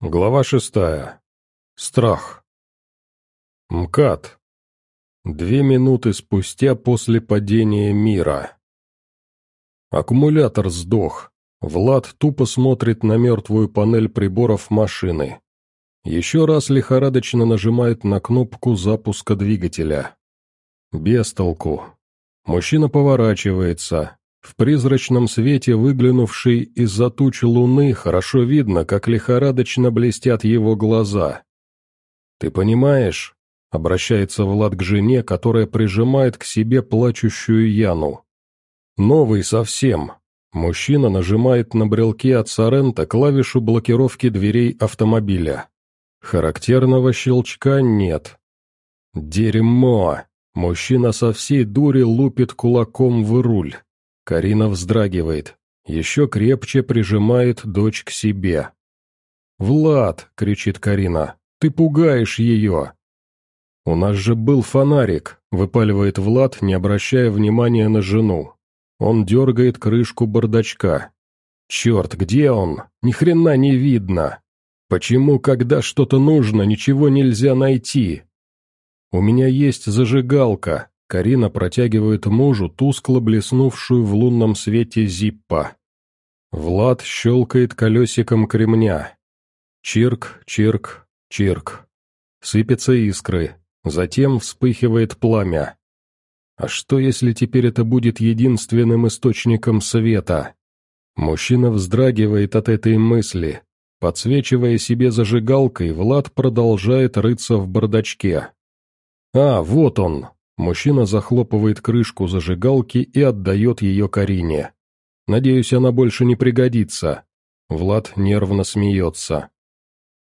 Глава шестая. Страх. МКАД. Две минуты спустя после падения мира. Аккумулятор сдох. Влад тупо смотрит на мертвую панель приборов машины. Еще раз лихорадочно нажимает на кнопку запуска двигателя. Без толку. Мужчина поворачивается, в призрачном свете, выглянувшей из-за тучи луны, хорошо видно, как лихорадочно блестят его глаза. «Ты понимаешь?» — обращается Влад к жене, которая прижимает к себе плачущую Яну. «Новый совсем». Мужчина нажимает на брелке от Сорента клавишу блокировки дверей автомобиля. Характерного щелчка нет. «Дерьмо!» Мужчина со всей дури лупит кулаком в руль. Карина вздрагивает, еще крепче прижимает дочь к себе. «Влад!» — кричит Карина. «Ты пугаешь ее!» «У нас же был фонарик», — выпаливает Влад, не обращая внимания на жену. Он дергает крышку бардачка. «Черт, где он? Ни хрена не видно! Почему, когда что-то нужно, ничего нельзя найти?» «У меня есть зажигалка», Карина протягивает мужу тускло блеснувшую в лунном свете зиппа. Влад щелкает колесиком кремня. Чирк, чирк, чирк. Сыпятся искры, затем вспыхивает пламя. А что, если теперь это будет единственным источником света? Мужчина вздрагивает от этой мысли. Подсвечивая себе зажигалкой, Влад продолжает рыться в бардачке. «А, вот он!» Мужчина захлопывает крышку зажигалки и отдает ее Карине. «Надеюсь, она больше не пригодится». Влад нервно смеется.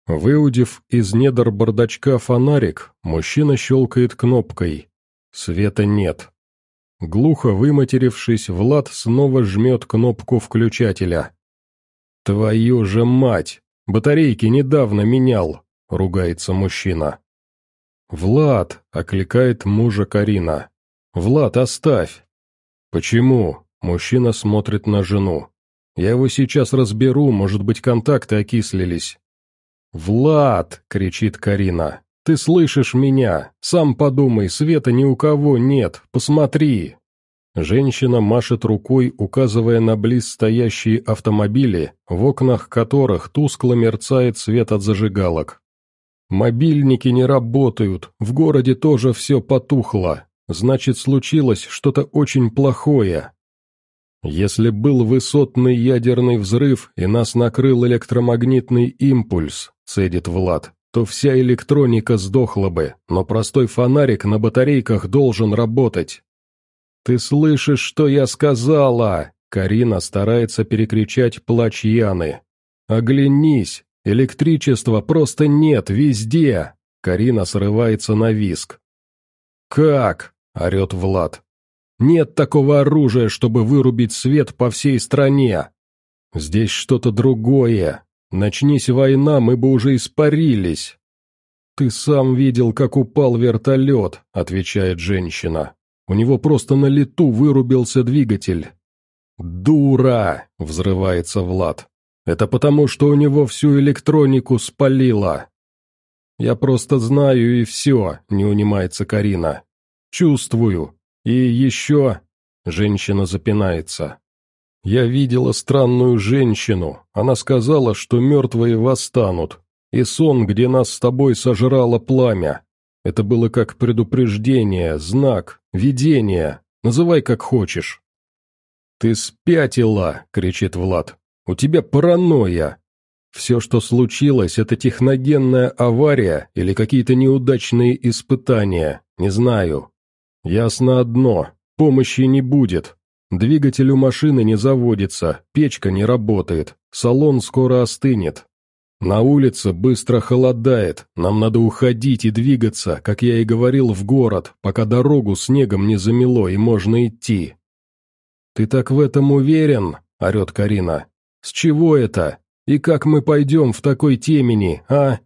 Выудив из недр бардачка фонарик, мужчина щелкает кнопкой. Света нет. Глухо выматерившись, Влад снова жмет кнопку включателя. «Твою же мать! Батарейки недавно менял!» — ругается мужчина. «Влад!» — окликает мужа Карина. «Влад, оставь!» «Почему?» — мужчина смотрит на жену. «Я его сейчас разберу, может быть, контакты окислились». «Влад!» — кричит Карина. «Ты слышишь меня? Сам подумай, света ни у кого нет, посмотри!» Женщина машет рукой, указывая на близ стоящие автомобили, в окнах которых тускло мерцает свет от зажигалок. Мобильники не работают, в городе тоже все потухло. Значит, случилось что-то очень плохое. Если был высотный ядерный взрыв и нас накрыл электромагнитный импульс, цедит Влад, то вся электроника сдохла бы, но простой фонарик на батарейках должен работать. «Ты слышишь, что я сказала?» Карина старается перекричать плач Яны. «Оглянись, Электричества просто нет везде!» Карина срывается на виск. «Как?» — орет Влад. «Нет такого оружия, чтобы вырубить свет по всей стране. Здесь что-то другое. Начнись война, мы бы уже испарились». «Ты сам видел, как упал вертолет», — отвечает женщина. «У него просто на лету вырубился двигатель». «Дура!» — взрывается Влад. Это потому, что у него всю электронику спалило. Я просто знаю и все, не унимается Карина. Чувствую. И еще... Женщина запинается. Я видела странную женщину. Она сказала, что мертвые восстанут. И сон, где нас с тобой сожрало пламя. Это было как предупреждение, знак, видение. Называй как хочешь. «Ты спятила!» — кричит Влад. У тебя паранойя. Все, что случилось, это техногенная авария или какие-то неудачные испытания, не знаю. Ясно одно, помощи не будет. Двигатель у машины не заводится, печка не работает, салон скоро остынет. На улице быстро холодает, нам надо уходить и двигаться, как я и говорил, в город, пока дорогу снегом не замело и можно идти. «Ты так в этом уверен?» – орет Карина. С чего это? И как мы пойдем в такой темени, а?»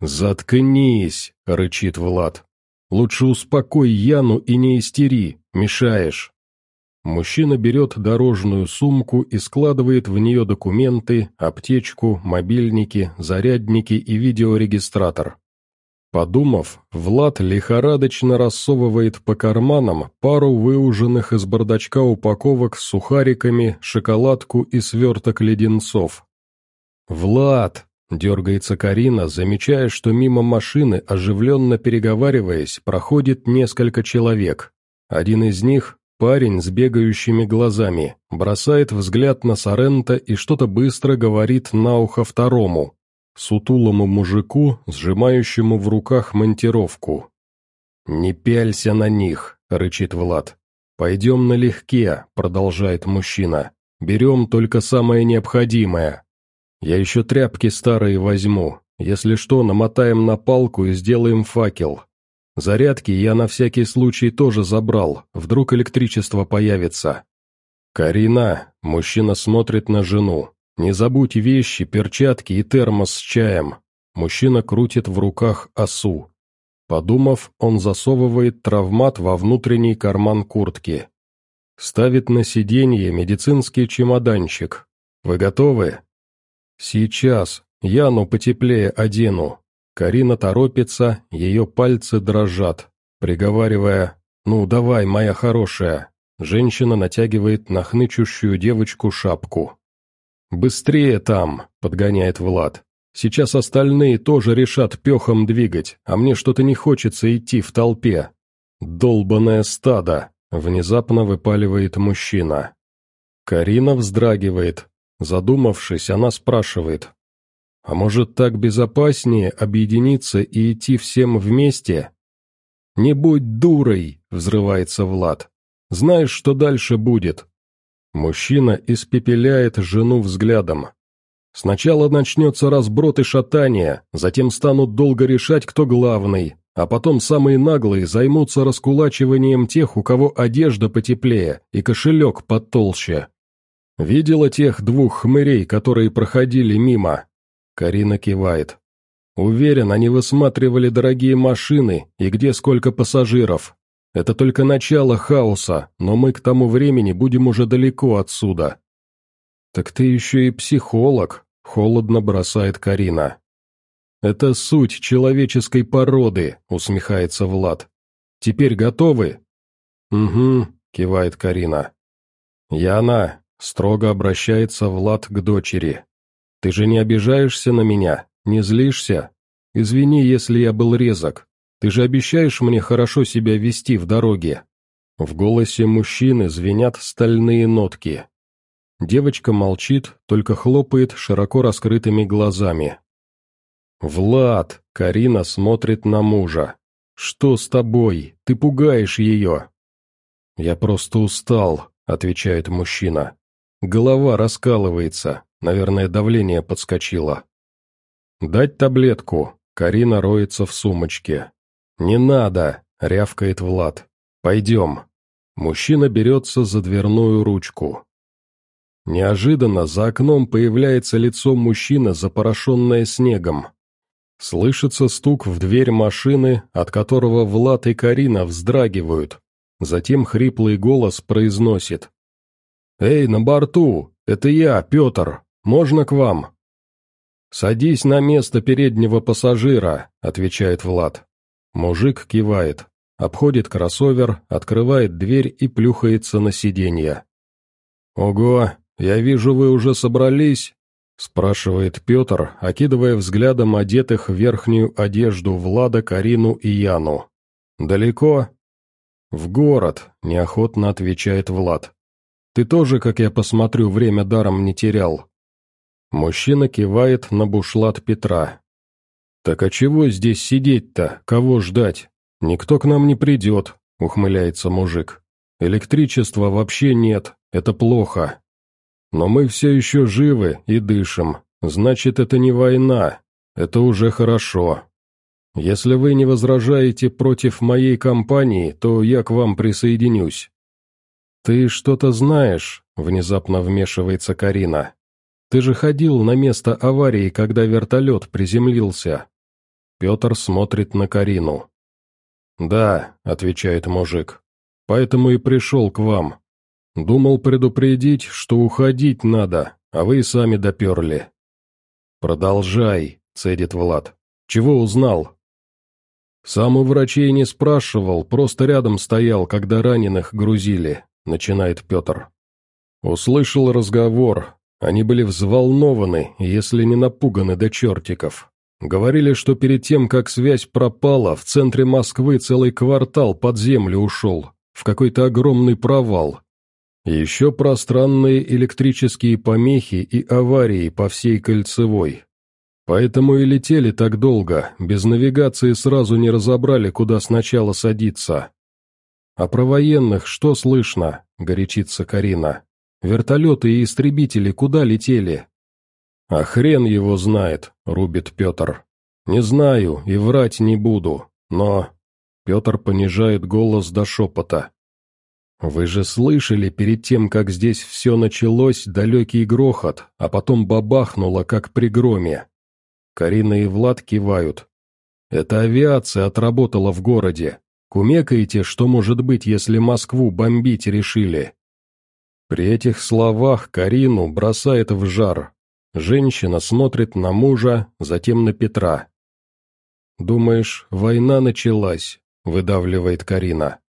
«Заткнись!» — рычит Влад. «Лучше успокой Яну и не истери, мешаешь». Мужчина берет дорожную сумку и складывает в нее документы, аптечку, мобильники, зарядники и видеорегистратор. Подумав, Влад лихорадочно рассовывает по карманам пару выуженных из бардачка упаковок с сухариками, шоколадку и сверток леденцов. «Влад!» — дергается Карина, замечая, что мимо машины, оживленно переговариваясь, проходит несколько человек. Один из них Парень с бегающими глазами бросает взгляд на Сорента и что-то быстро говорит на ухо второму, сутулому мужику, сжимающему в руках монтировку. «Не пялься на них», — рычит Влад. «Пойдем налегке», — продолжает мужчина. «Берем только самое необходимое. Я еще тряпки старые возьму. Если что, намотаем на палку и сделаем факел. Зарядки я на всякий случай тоже забрал, вдруг электричество появится. «Карина», — мужчина смотрит на жену, — «не забудь вещи, перчатки и термос с чаем». Мужчина крутит в руках осу. Подумав, он засовывает травмат во внутренний карман куртки. Ставит на сиденье медицинский чемоданчик. «Вы готовы?» «Сейчас. Яну потеплее одену. Карина торопится, ее пальцы дрожат, приговаривая «Ну, давай, моя хорошая». Женщина натягивает на хнычущую девочку шапку. «Быстрее там!» — подгоняет Влад. «Сейчас остальные тоже решат пехом двигать, а мне что-то не хочется идти в толпе». «Долбанное стадо!» — внезапно выпаливает мужчина. Карина вздрагивает. Задумавшись, она спрашивает. А может, так безопаснее объединиться и идти всем вместе? «Не будь дурой!» — взрывается Влад. «Знаешь, что дальше будет?» Мужчина испепеляет жену взглядом. Сначала начнется разброд и шатание, затем станут долго решать, кто главный, а потом самые наглые займутся раскулачиванием тех, у кого одежда потеплее и кошелек потолще. Видела тех двух хмырей, которые проходили мимо? Карина кивает. Уверен, они высматривали дорогие машины и где сколько пассажиров. Это только начало хаоса, но мы к тому времени будем уже далеко отсюда. Так ты еще и психолог, холодно бросает Карина. Это суть человеческой породы, усмехается Влад. Теперь готовы? Угу, кивает Карина. Яна, строго обращается Влад к дочери. Ты же не обижаешься на меня, не злишься? Извини, если я был резок. Ты же обещаешь мне хорошо себя вести в дороге?» В голосе мужчины звенят стальные нотки. Девочка молчит, только хлопает широко раскрытыми глазами. «Влад!» — Карина смотрит на мужа. «Что с тобой? Ты пугаешь ее!» «Я просто устал», — отвечает мужчина. «Голова раскалывается. Наверное, давление подскочило. «Дать таблетку?» Карина роется в сумочке. «Не надо!» — рявкает Влад. «Пойдем». Мужчина берется за дверную ручку. Неожиданно за окном появляется лицо мужчины, запорошенное снегом. Слышится стук в дверь машины, от которого Влад и Карина вздрагивают. Затем хриплый голос произносит. «Эй, на борту! Это я, Петр!» Можно к вам?» «Садись на место переднего пассажира», — отвечает Влад. Мужик кивает, обходит кроссовер, открывает дверь и плюхается на сиденье. «Ого, я вижу, вы уже собрались?» — спрашивает Петр, окидывая взглядом одетых в верхнюю одежду Влада, Карину и Яну. «Далеко?» «В город», — неохотно отвечает Влад. «Ты тоже, как я посмотрю, время даром не терял. Мужчина кивает на бушлат Петра. «Так а чего здесь сидеть-то? Кого ждать? Никто к нам не придет», — ухмыляется мужик. «Электричества вообще нет, это плохо. Но мы все еще живы и дышим, значит, это не война, это уже хорошо. Если вы не возражаете против моей компании, то я к вам присоединюсь». «Ты что-то знаешь?» — внезапно вмешивается Карина. Ты же ходил на место аварии, когда вертолет приземлился». Петр смотрит на Карину. «Да», — отвечает мужик, — «поэтому и пришел к вам. Думал предупредить, что уходить надо, а вы и сами доперли». «Продолжай», — цедит Влад. «Чего узнал?» «Сам у врачей не спрашивал, просто рядом стоял, когда раненых грузили», — начинает Петр. Услышал разговор. Они были взволнованы, если не напуганы до чертиков. Говорили, что перед тем, как связь пропала, в центре Москвы целый квартал под землю ушел, в какой-то огромный провал. Еще пространные электрические помехи и аварии по всей кольцевой. Поэтому и летели так долго, без навигации сразу не разобрали, куда сначала садиться. «А про военных что слышно?» — горячится Карина. «Вертолеты и истребители куда летели?» «А хрен его знает», — рубит Петр. «Не знаю и врать не буду, но...» Петр понижает голос до шепота. «Вы же слышали перед тем, как здесь все началось, далекий грохот, а потом бабахнуло, как при громе. Карина и Влад кивают. «Это авиация отработала в городе. Кумекаете, что может быть, если Москву бомбить решили?» При этих словах Карину бросает в жар. Женщина смотрит на мужа, затем на Петра. «Думаешь, война началась?» — выдавливает Карина.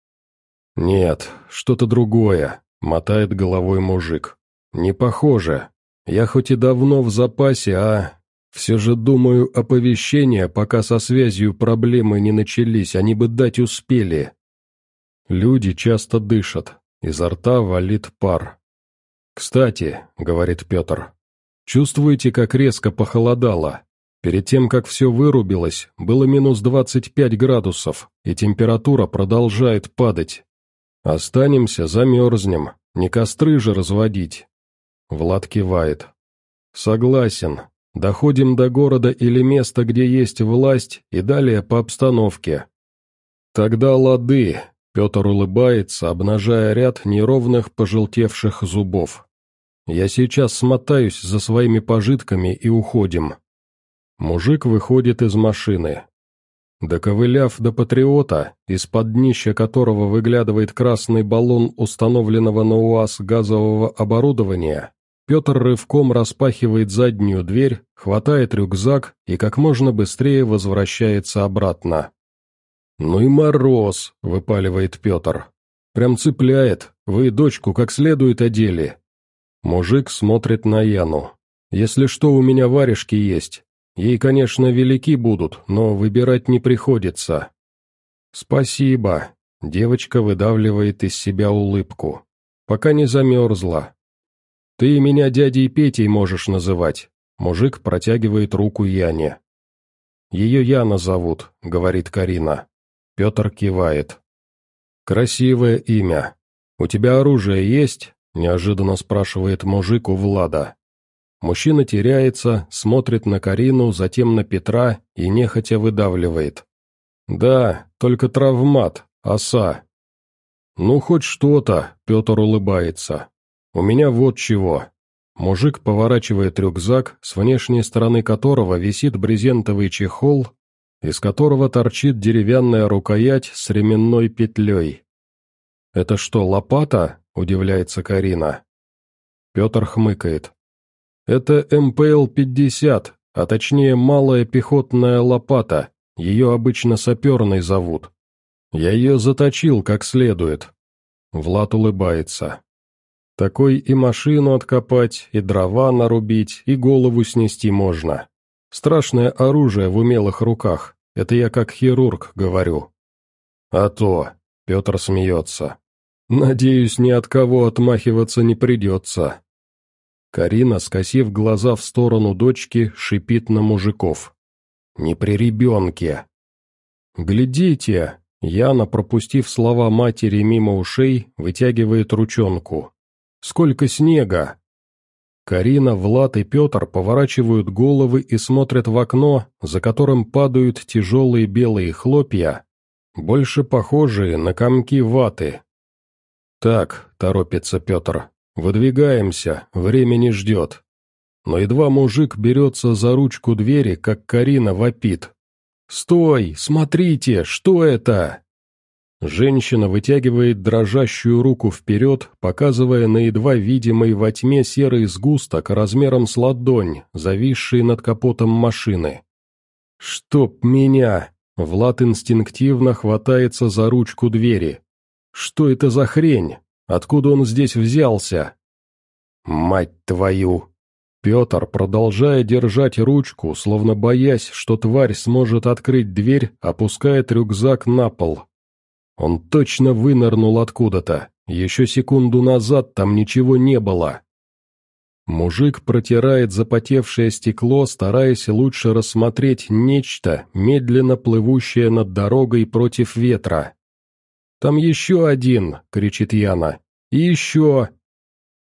«Нет, что-то другое», — мотает головой мужик. «Не похоже. Я хоть и давно в запасе, а все же думаю, оповещения, пока со связью проблемы не начались, они бы дать успели. Люди часто дышат, изо рта валит пар. «Кстати», — говорит Петр, — «чувствуете, как резко похолодало? Перед тем, как все вырубилось, было минус 25 градусов, и температура продолжает падать. Останемся, замерзнем, не костры же разводить». Влад кивает. «Согласен, Доходим до города или места, где есть власть, и далее по обстановке. Тогда лады, Петр улыбается, обнажая ряд неровных пожелтевших зубов. Я сейчас смотаюсь за своими пожитками и уходим. Мужик выходит из машины. Доковыляв до патриота, из-под днища которого выглядывает красный баллон установленного на УАЗ газового оборудования, Петр рывком распахивает заднюю дверь, хватает рюкзак и как можно быстрее возвращается обратно. «Ну и мороз!» — выпаливает Петр. «Прям цепляет, вы дочку как следует одели». Мужик смотрит на Яну. «Если что, у меня варежки есть. Ей, конечно, велики будут, но выбирать не приходится». «Спасибо», — девочка выдавливает из себя улыбку. «Пока не замерзла, «Ты меня дядей Петей можешь называть», — мужик протягивает руку Яне. «Ее Яна зовут», — говорит Карина. Петр кивает. «Красивое имя. У тебя оружие есть?» — неожиданно спрашивает мужик у Влада. Мужчина теряется, смотрит на Карину, затем на Петра и нехотя выдавливает. «Да, только травмат, оса». «Ну, хоть что-то», — Петр улыбается. «У меня вот чего». Мужик поворачивает рюкзак, с внешней стороны которого висит брезентовый чехол, из которого торчит деревянная рукоять с ременной петлей. «Это что, лопата?» – удивляется Карина. Петр хмыкает. «Это МПЛ-50, а точнее малая пехотная лопата, ее обычно саперной зовут. Я ее заточил как следует». Влад улыбается. Такой и машину откопать, и дрова нарубить, и голову снести можно. Страшное оружие в умелых руках, это я как хирург говорю. А то, Петр смеется. Надеюсь, ни от кого отмахиваться не придется. Карина, скосив глаза в сторону дочки, шипит на мужиков. «Не при ребенке!» «Глядите!» Яна, пропустив слова матери мимо ушей, вытягивает ручонку. Сколько снега!» Карина, Влад и Петр поворачивают головы и смотрят в окно, за которым падают тяжелые белые хлопья, больше похожие на комки ваты. «Так», — торопится Петр, — «выдвигаемся, время не ждет». Но едва мужик берется за ручку двери, как Карина вопит. «Стой! Смотрите! Что это?» Женщина вытягивает дрожащую руку вперед, показывая на едва видимый во тьме серый сгусток размером с ладонь, зависший над капотом машины. «Чтоб меня!» Влад инстинктивно хватается за ручку двери. «Что это за хрень? Откуда он здесь взялся?» «Мать твою!» Петр, продолжая держать ручку, словно боясь, что тварь сможет открыть дверь, опускает рюкзак на пол. Он точно вынырнул откуда-то. Еще секунду назад там ничего не было. Мужик протирает запотевшее стекло, стараясь лучше рассмотреть нечто, медленно плывущее над дорогой против ветра. «Там еще один!» — кричит Яна. «И еще!»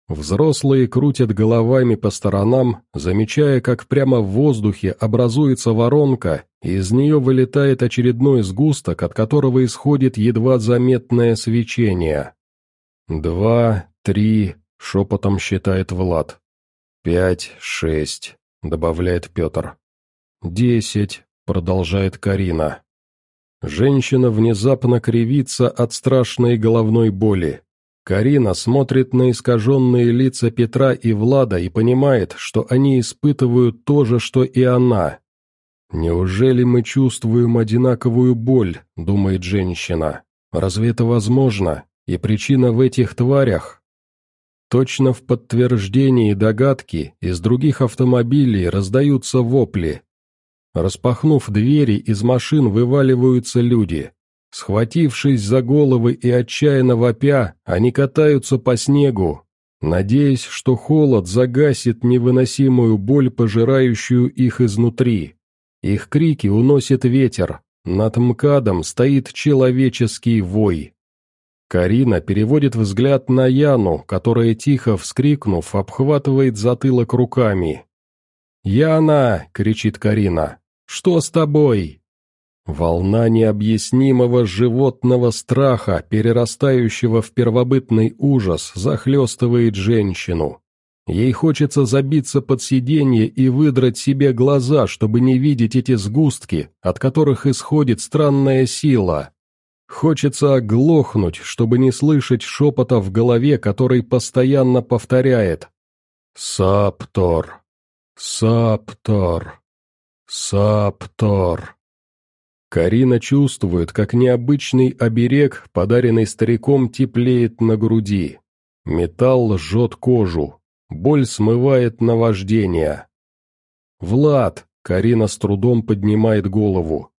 Взрослые крутят головами по сторонам, замечая, как прямо в воздухе образуется воронка, и из нее вылетает очередной сгусток, от которого исходит едва заметное свечение. «Два, три», — шепотом считает Влад. «Пять, шесть», — добавляет Петр. «Десять», — продолжает Карина. Женщина внезапно кривится от страшной головной боли. Карина смотрит на искаженные лица Петра и Влада и понимает, что они испытывают то же, что и она. «Неужели мы чувствуем одинаковую боль?» – думает женщина. «Разве это возможно? И причина в этих тварях?» Точно в подтверждении догадки из других автомобилей раздаются вопли. Распахнув двери, из машин вываливаются люди – Схватившись за головы и отчаянно вопя, они катаются по снегу, надеясь, что холод загасит невыносимую боль, пожирающую их изнутри. Их крики уносит ветер, над МКАДом стоит человеческий вой. Карина переводит взгляд на Яну, которая, тихо вскрикнув, обхватывает затылок руками. «Яна!» — кричит Карина. «Что с тобой?» Волна необъяснимого животного страха, перерастающего в первобытный ужас, захлестывает женщину. Ей хочется забиться под сиденье и выдрать себе глаза, чтобы не видеть эти сгустки, от которых исходит странная сила. Хочется оглохнуть, чтобы не слышать шепота в голове, который постоянно повторяет «Саптор! Саптор! Саптор!» Карина чувствует, как необычный оберег, подаренный стариком, теплеет на груди. Металл жжет кожу. Боль смывает наваждение. «Влад!» — Карина с трудом поднимает голову.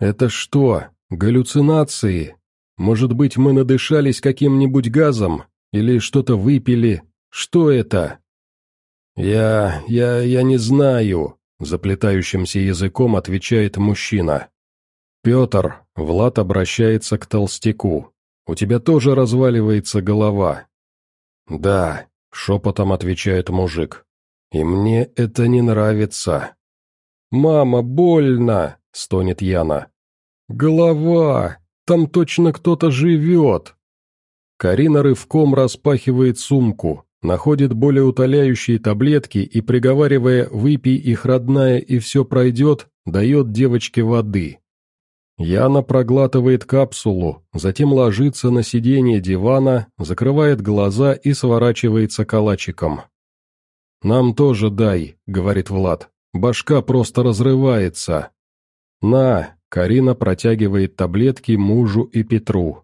«Это что, галлюцинации? Может быть, мы надышались каким-нибудь газом? Или что-то выпили? Что это?» «Я... я... я не знаю», — заплетающимся языком отвечает мужчина. «Петр», — Влад обращается к толстяку, — «у тебя тоже разваливается голова». «Да», — шепотом отвечает мужик, — «и мне это не нравится». «Мама, больно!» — стонет Яна. «Голова! Там точно кто-то живет!» Карина рывком распахивает сумку, находит более утоляющие таблетки и, приговаривая «выпей их, родная, и все пройдет», дает девочке воды. Яна проглатывает капсулу, затем ложится на сиденье дивана, закрывает глаза и сворачивается калачиком. «Нам тоже дай», — говорит Влад. «Башка просто разрывается». «На», — Карина протягивает таблетки мужу и Петру.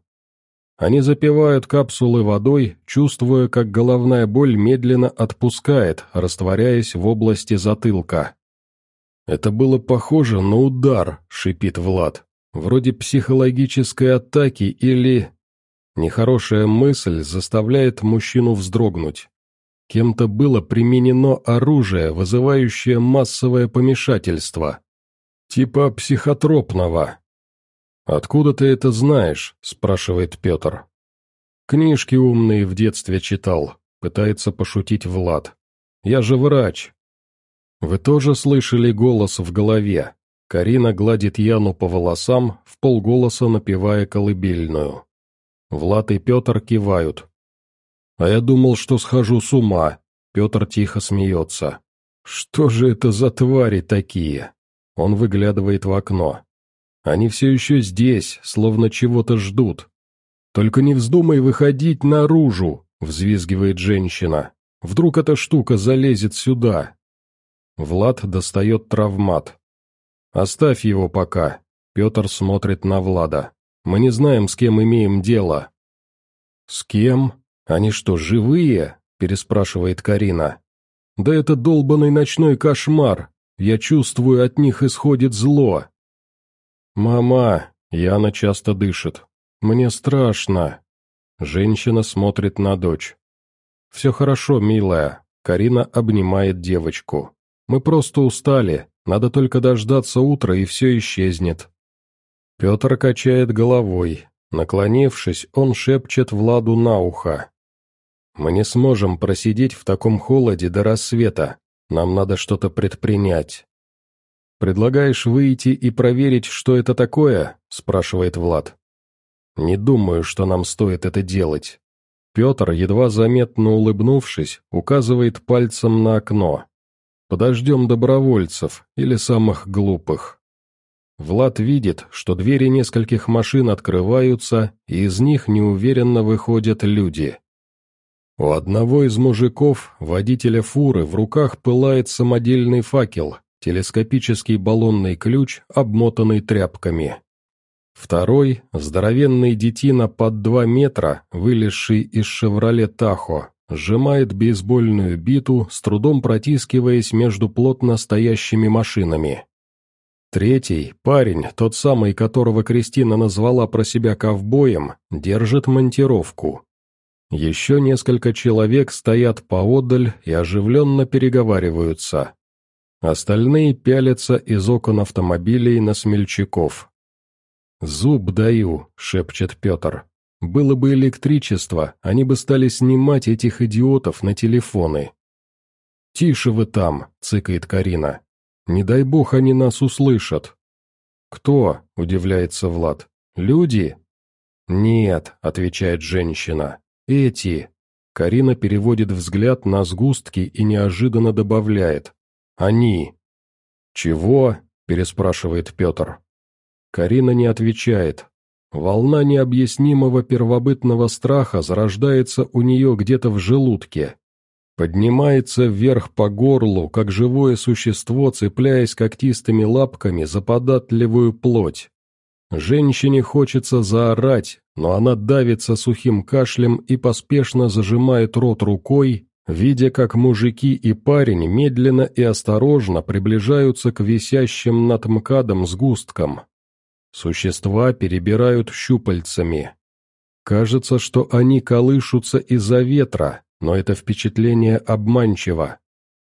Они запивают капсулы водой, чувствуя, как головная боль медленно отпускает, растворяясь в области затылка. «Это было похоже на удар», — шипит Влад. Вроде психологической атаки или... Нехорошая мысль заставляет мужчину вздрогнуть. Кем-то было применено оружие, вызывающее массовое помешательство. Типа психотропного. «Откуда ты это знаешь?» – спрашивает Петр. «Книжки умные в детстве читал», – пытается пошутить Влад. «Я же врач». «Вы тоже слышали голос в голове?» Карина гладит Яну по волосам, в полголоса напевая колыбельную. Влад и Петр кивают. «А я думал, что схожу с ума», — Петр тихо смеется. «Что же это за твари такие?» Он выглядывает в окно. «Они все еще здесь, словно чего-то ждут. «Только не вздумай выходить наружу!» — взвизгивает женщина. «Вдруг эта штука залезет сюда?» Влад достает травмат. «Оставь его пока». Петр смотрит на Влада. «Мы не знаем, с кем имеем дело». «С кем? Они что, живые?» – переспрашивает Карина. «Да это долбанный ночной кошмар. Я чувствую, от них исходит зло». «Мама!» – Яна часто дышит. «Мне страшно». Женщина смотрит на дочь. «Все хорошо, милая». Карина обнимает девочку. «Мы просто устали. Надо только дождаться утра, и все исчезнет». Петр качает головой. Наклонившись, он шепчет Владу на ухо. «Мы не сможем просидеть в таком холоде до рассвета. Нам надо что-то предпринять». «Предлагаешь выйти и проверить, что это такое?» – спрашивает Влад. «Не думаю, что нам стоит это делать». Петр, едва заметно улыбнувшись, указывает пальцем на окно. «Подождем добровольцев или самых глупых». Влад видит, что двери нескольких машин открываются, и из них неуверенно выходят люди. У одного из мужиков, водителя фуры, в руках пылает самодельный факел, телескопический баллонный ключ, обмотанный тряпками. Второй, здоровенный детина под два метра, вылезший из «Шевроле Тахо», сжимает бейсбольную биту, с трудом протискиваясь между плотно стоящими машинами. Третий, парень, тот самый, которого Кристина назвала про себя ковбоем, держит монтировку. Еще несколько человек стоят поодаль и оживленно переговариваются. Остальные пялятся из окон автомобилей на смельчаков. «Зуб даю», — шепчет Петр. «Было бы электричество, они бы стали снимать этих идиотов на телефоны». «Тише вы там», — цыкает Карина. Не дай бог они нас услышат». «Кто?» – удивляется Влад. «Люди?» «Нет», – отвечает женщина. «Эти». Карина переводит взгляд на сгустки и неожиданно добавляет. «Они». «Чего?» – переспрашивает Петр. Карина не отвечает. Волна необъяснимого первобытного страха зарождается у нее где-то в желудке, Поднимается вверх по горлу, как живое существо, цепляясь когтистыми лапками за податливую плоть. Женщине хочется заорать, но она давится сухим кашлем и поспешно зажимает рот рукой, видя, как мужики и парень медленно и осторожно приближаются к висящим над мкадом сгусткам. Существа перебирают щупальцами. Кажется, что они колышутся из-за ветра, но это впечатление обманчиво.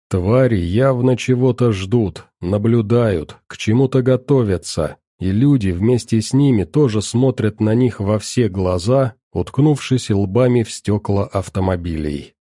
Твари явно чего-то ждут, наблюдают, к чему-то готовятся, и люди вместе с ними тоже смотрят на них во все глаза, уткнувшись лбами в стекла автомобилей.